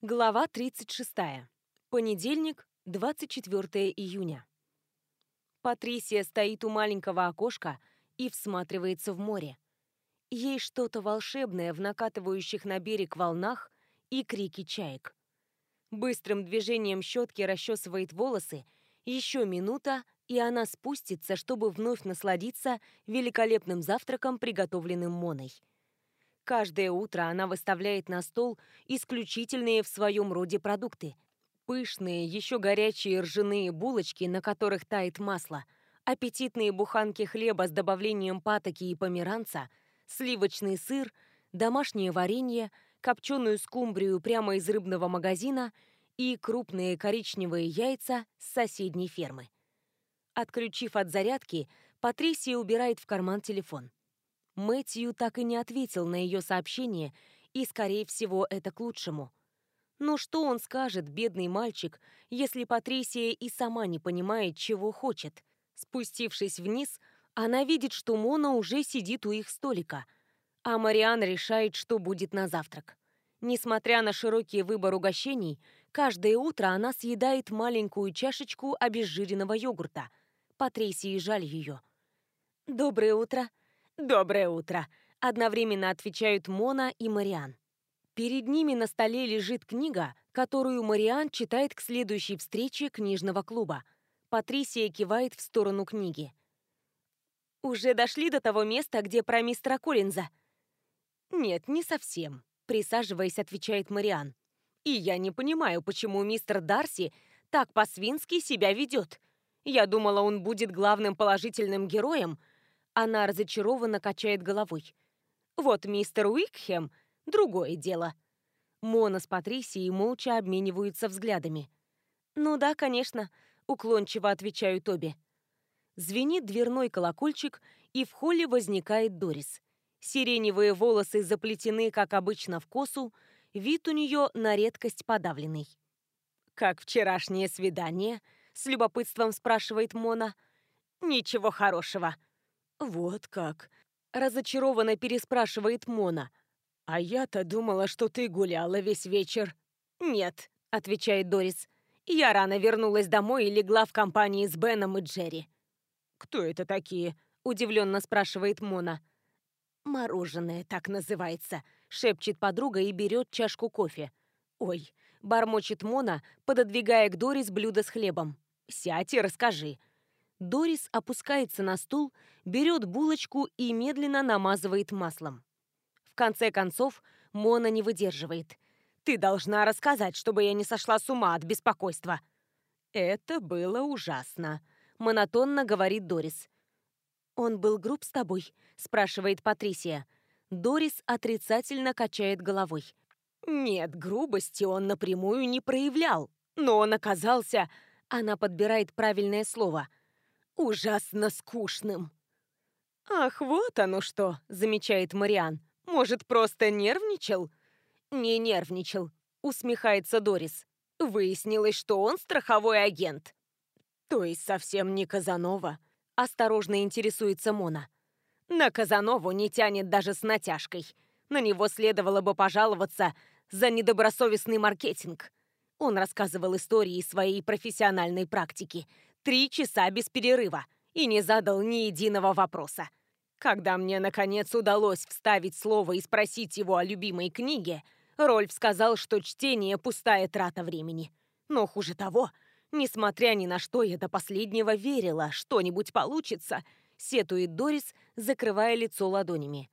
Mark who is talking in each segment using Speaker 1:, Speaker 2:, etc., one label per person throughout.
Speaker 1: Глава 36. Понедельник, 24 июня. Патрисия стоит у маленького окошка и всматривается в море. Ей что-то волшебное в накатывающих на берег волнах и крики чаек. Быстрым движением щетки расчесывает волосы, еще минута, и она спустится, чтобы вновь насладиться великолепным завтраком, приготовленным Моной. Каждое утро она выставляет на стол исключительные в своем роде продукты. Пышные, еще горячие ржаные булочки, на которых тает масло, аппетитные буханки хлеба с добавлением патоки и померанца, сливочный сыр, домашнее варенье, копченую скумбрию прямо из рыбного магазина и крупные коричневые яйца с соседней фермы. Отключив от зарядки, Патрисия убирает в карман телефон. Мэтью так и не ответил на ее сообщение, и, скорее всего, это к лучшему. Но что он скажет, бедный мальчик, если Патрисия и сама не понимает, чего хочет? Спустившись вниз, она видит, что Мона уже сидит у их столика, а Мариан решает, что будет на завтрак. Несмотря на широкий выбор угощений, каждое утро она съедает маленькую чашечку обезжиренного йогурта. Патрисии жаль ее. «Доброе утро», «Доброе утро!» – одновременно отвечают Мона и Мариан. Перед ними на столе лежит книга, которую Мариан читает к следующей встрече книжного клуба. Патрисия кивает в сторону книги. «Уже дошли до того места, где про мистера Коллинза?» «Нет, не совсем», — присаживаясь, отвечает Мариан. «И я не понимаю, почему мистер Дарси так по-свински себя ведет. Я думала, он будет главным положительным героем, она разочарованно качает головой. Вот мистер Уикхем — другое дело. Мона с Патрисией молча обмениваются взглядами. «Ну да, конечно», — уклончиво отвечают обе. Звенит дверной колокольчик, и в холле возникает Дорис. Сиреневые волосы заплетены, как обычно, в косу, вид у нее на редкость подавленный. «Как вчерашнее свидание?» — с любопытством спрашивает Мона. «Ничего хорошего», «Вот как?» – разочарованно переспрашивает Мона. «А я-то думала, что ты гуляла весь вечер». «Нет», – отвечает Дорис. «Я рано вернулась домой и легла в компании с Беном и Джерри». «Кто это такие?» – удивленно спрашивает Мона. «Мороженое так называется», – шепчет подруга и берет чашку кофе. «Ой», – бормочет Мона, пододвигая к Дорис блюдо с хлебом. «Сядь и расскажи». Дорис опускается на стул, берет булочку и медленно намазывает маслом. В конце концов, Мона не выдерживает. «Ты должна рассказать, чтобы я не сошла с ума от беспокойства». «Это было ужасно», — монотонно говорит Дорис. «Он был груб с тобой?» — спрашивает Патрисия. Дорис отрицательно качает головой. «Нет, грубости он напрямую не проявлял, но он оказался...» Она подбирает правильное слово — ужасно скучным. «Ах, вот оно что!» — замечает Мариан. «Может, просто нервничал?» «Не нервничал», — усмехается Дорис. Выяснилось, что он страховой агент. «То есть совсем не Казанова?» — осторожно интересуется Мона. «На Казанову не тянет даже с натяжкой. На него следовало бы пожаловаться за недобросовестный маркетинг». Он рассказывал истории своей профессиональной практики — Три часа без перерыва и не задал ни единого вопроса. Когда мне, наконец, удалось вставить слово и спросить его о любимой книге, Рольф сказал, что чтение – пустая трата времени. Но хуже того, несмотря ни на что, я до последнего верила, что-нибудь получится, сетует Дорис, закрывая лицо ладонями.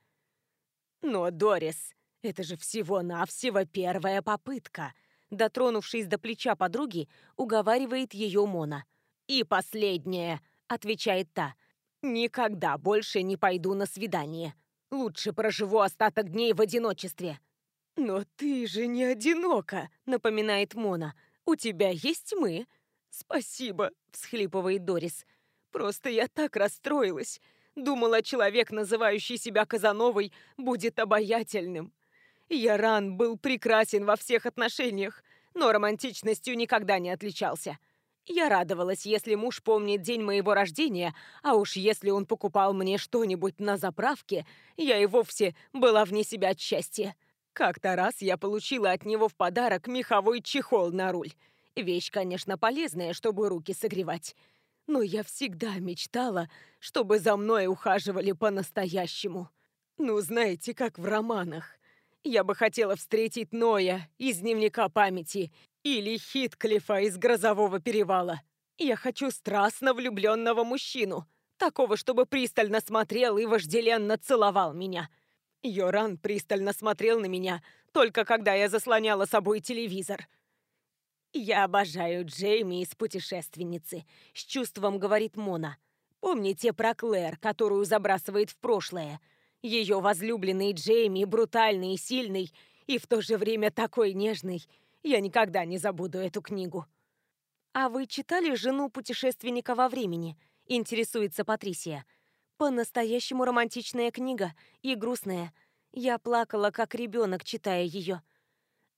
Speaker 1: Но, Дорис, это же всего-навсего первая попытка. Дотронувшись до плеча подруги, уговаривает ее Мона – «И последнее», — отвечает та. «Никогда больше не пойду на свидание. Лучше проживу остаток дней в одиночестве». «Но ты же не одинока», — напоминает Мона. «У тебя есть мы». «Спасибо», — всхлипывает Дорис. «Просто я так расстроилась. Думала, человек, называющий себя Казановой, будет обаятельным. Яран был прекрасен во всех отношениях, но романтичностью никогда не отличался. Я радовалась, если муж помнит день моего рождения, а уж если он покупал мне что-нибудь на заправке, я и вовсе была вне себя от счастья. Как-то раз я получила от него в подарок меховой чехол на руль. Вещь, конечно, полезная, чтобы руки согревать. Но я всегда мечтала, чтобы за мной ухаживали по-настоящему. Ну, знаете, как в романах. Я бы хотела встретить Ноя из дневника памяти или Хитклифа из грозового перевала. Я хочу страстно влюбленного мужчину, такого, чтобы пристально смотрел и вожделенно целовал меня. Йоран пристально смотрел на меня, только когда я заслоняла собой телевизор. «Я обожаю Джейми из «Путешественницы», — с чувством говорит Мона. «Помните про Клэр, которую забрасывает в прошлое? Ее возлюбленный Джейми брутальный и сильный, и в то же время такой нежный. Я никогда не забуду эту книгу». «А вы читали «Жену путешественника во времени»?» — интересуется Патрисия. По-настоящему романтичная книга и грустная. Я плакала, как ребенок, читая ее.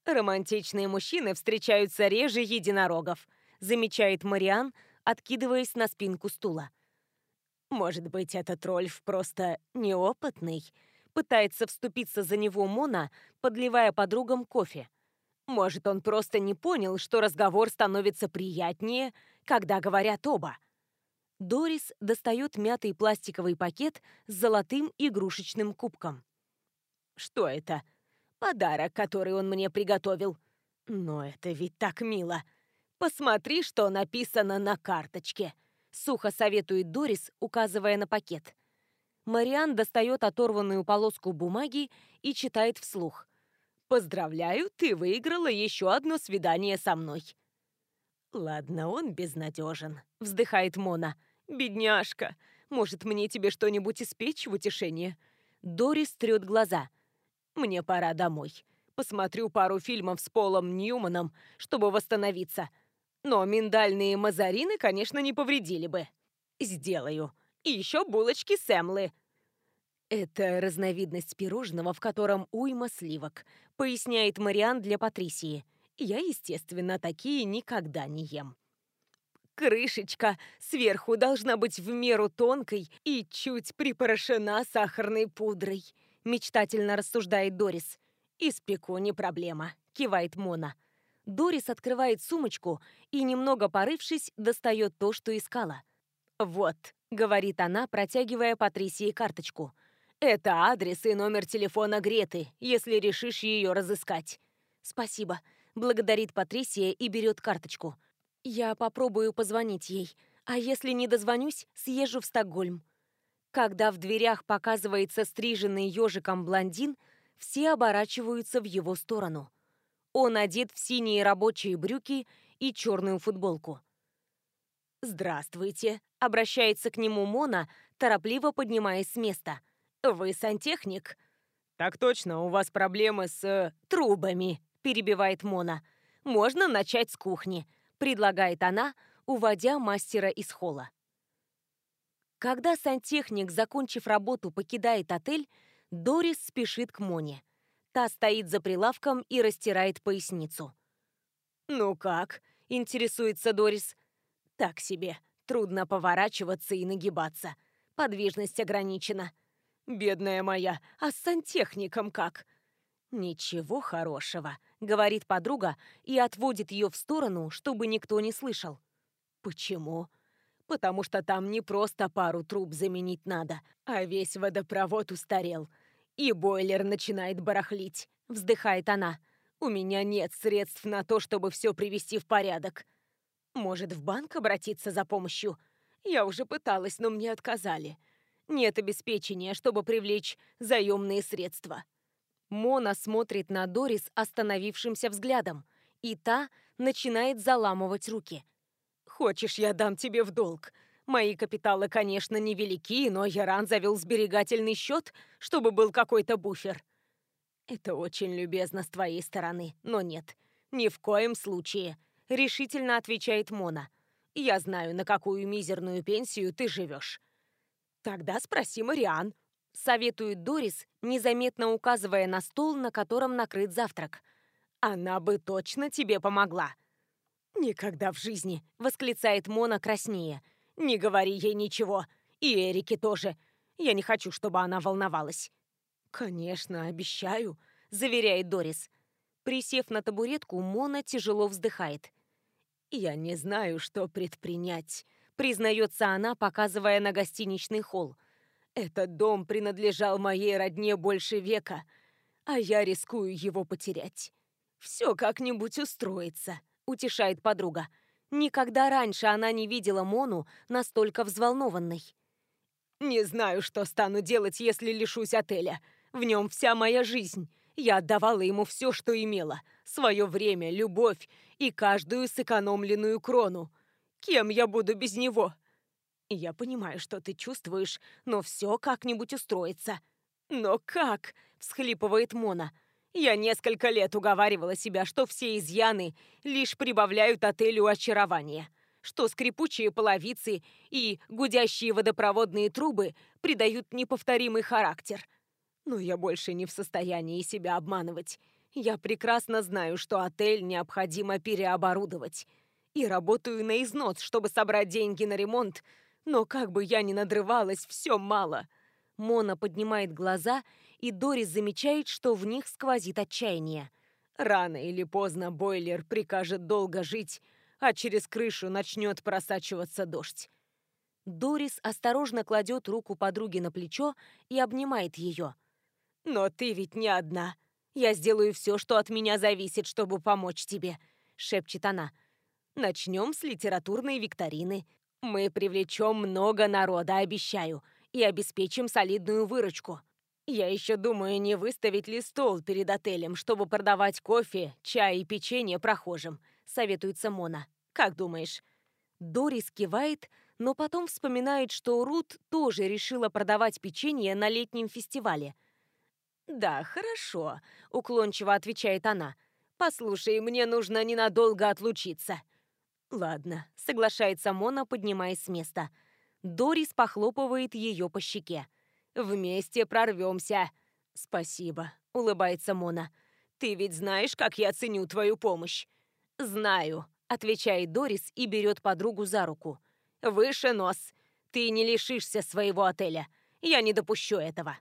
Speaker 1: «Романтичные мужчины встречаются реже единорогов», замечает Мариан, откидываясь на спинку стула. «Может быть, этот Рольф просто неопытный?» Пытается вступиться за него Мона, подливая подругам кофе. Может, он просто не понял, что разговор становится приятнее, когда говорят оба. Дорис достает мятый пластиковый пакет с золотым игрушечным кубком. «Что это?» «Подарок, который он мне приготовил». «Но это ведь так мило!» «Посмотри, что написано на карточке», — сухо советует Дорис, указывая на пакет. Мариан достает оторванную полоску бумаги и читает вслух. «Поздравляю, ты выиграла еще одно свидание со мной». «Ладно, он безнадежен», — вздыхает Мона. «Бедняжка! Может, мне тебе что-нибудь испечь в утешение?» Дорис трет глаза. «Мне пора домой. Посмотрю пару фильмов с Полом Ньюманом, чтобы восстановиться. Но миндальные мазарины, конечно, не повредили бы. Сделаю. И еще булочки сэмлы». «Это разновидность пирожного, в котором уйма сливок», поясняет Мариан для Патрисии. «Я, естественно, такие никогда не ем». Крышечка сверху должна быть в меру тонкой и чуть припорошена сахарной пудрой», — мечтательно рассуждает Дорис. «Испеку не проблема», — кивает Мона. Дорис открывает сумочку и, немного порывшись, достает то, что искала. «Вот», — говорит она, протягивая Патрисии карточку. «Это адрес и номер телефона Греты, если решишь ее разыскать». «Спасибо», — благодарит Патрисия и берет карточку. Я попробую позвонить ей, а если не дозвонюсь, съезжу в Стокгольм. Когда в дверях показывается стриженный ежиком блондин, все оборачиваются в его сторону. Он одет в синие рабочие брюки и черную футболку. «Здравствуйте», — обращается к нему Мона, торопливо поднимаясь с места. «Вы сантехник?» «Так точно, у вас проблемы с... Э, трубами», — перебивает Мона. «Можно начать с кухни предлагает она, уводя мастера из холла. Когда сантехник, закончив работу, покидает отель, Дорис спешит к Моне. Та стоит за прилавком и растирает поясницу. «Ну как?» – интересуется Дорис. «Так себе. Трудно поворачиваться и нагибаться. Подвижность ограничена. Бедная моя, а с сантехником как?» «Ничего хорошего», — говорит подруга и отводит ее в сторону, чтобы никто не слышал. «Почему?» «Потому что там не просто пару труб заменить надо, а весь водопровод устарел. И бойлер начинает барахлить», — вздыхает она. «У меня нет средств на то, чтобы все привести в порядок. Может, в банк обратиться за помощью? Я уже пыталась, но мне отказали. Нет обеспечения, чтобы привлечь заемные средства». Мона смотрит на Дорис остановившимся взглядом, и та начинает заламывать руки. «Хочешь, я дам тебе в долг? Мои капиталы, конечно, невелики, но Яран завел сберегательный счет, чтобы был какой-то буфер». «Это очень любезно с твоей стороны, но нет, ни в коем случае», — решительно отвечает Мона. «Я знаю, на какую мизерную пенсию ты живешь». «Тогда спроси Мариан», советует Дорис, незаметно указывая на стол, на котором накрыт завтрак. «Она бы точно тебе помогла!» «Никогда в жизни!» — восклицает Мона краснее. «Не говори ей ничего. И Эрике тоже. Я не хочу, чтобы она волновалась». «Конечно, обещаю», —— заверяет Дорис. Присев на табуретку, Мона тяжело вздыхает. «Я не знаю, что предпринять», — признается она, показывая на гостиничный холл. «Этот дом принадлежал моей родне больше века, а я рискую его потерять. Все как-нибудь устроится», — утешает подруга. Никогда раньше она не видела Мону настолько взволнованной. «Не знаю, что стану делать, если лишусь отеля. В нем вся моя жизнь. Я отдавала ему все, что имела. Свое время, любовь и каждую сэкономленную крону. Кем я буду без него? Я понимаю, что ты чувствуешь, но все как-нибудь устроится. Но как? всхлипывает Мона. Я несколько лет уговаривала себя, что все изъяны лишь прибавляют отелю очарования, что скрипучие половицы и гудящие водопроводные трубы придают неповторимый характер – но я больше не в состоянии себя обманывать. Я прекрасно знаю, что отель необходимо переоборудовать. И работаю на износ, чтобы собрать деньги на ремонт. Но как бы я ни надрывалась, все мало. Мона поднимает глаза, и Дорис замечает, что в них сквозит отчаяние. Рано или поздно бойлер прикажет долго жить, а через крышу начнет просачиваться дождь. Дорис осторожно кладет руку подруги на плечо и обнимает ее – «Но ты ведь не одна. Я сделаю все, что от меня зависит, чтобы помочь тебе», — шепчет она. «Начнем с литературной викторины. Мы привлечем много народа, обещаю, и обеспечим солидную выручку. Я еще думаю, не выставить ли стол перед отелем, чтобы продавать кофе, чай и печенье прохожим», — советуется Мона. «Как думаешь?» Дорис кивает, но потом вспоминает, что Рут тоже решила продавать печенье на летнем фестивале — «Да, хорошо», — уклончиво отвечает она. «Послушай, мне нужно ненадолго отлучиться». «Ладно», — соглашается Мона, поднимаясь с места. Дорис похлопывает ее по щеке. «Вместе прорвемся». «Спасибо», — улыбается Мона. «Ты ведь знаешь, как я ценю твою помощь?» «Знаю», — отвечает Дорис и берет подругу за руку. «Выше нос. Ты не лишишься своего отеля. Я не допущу этого».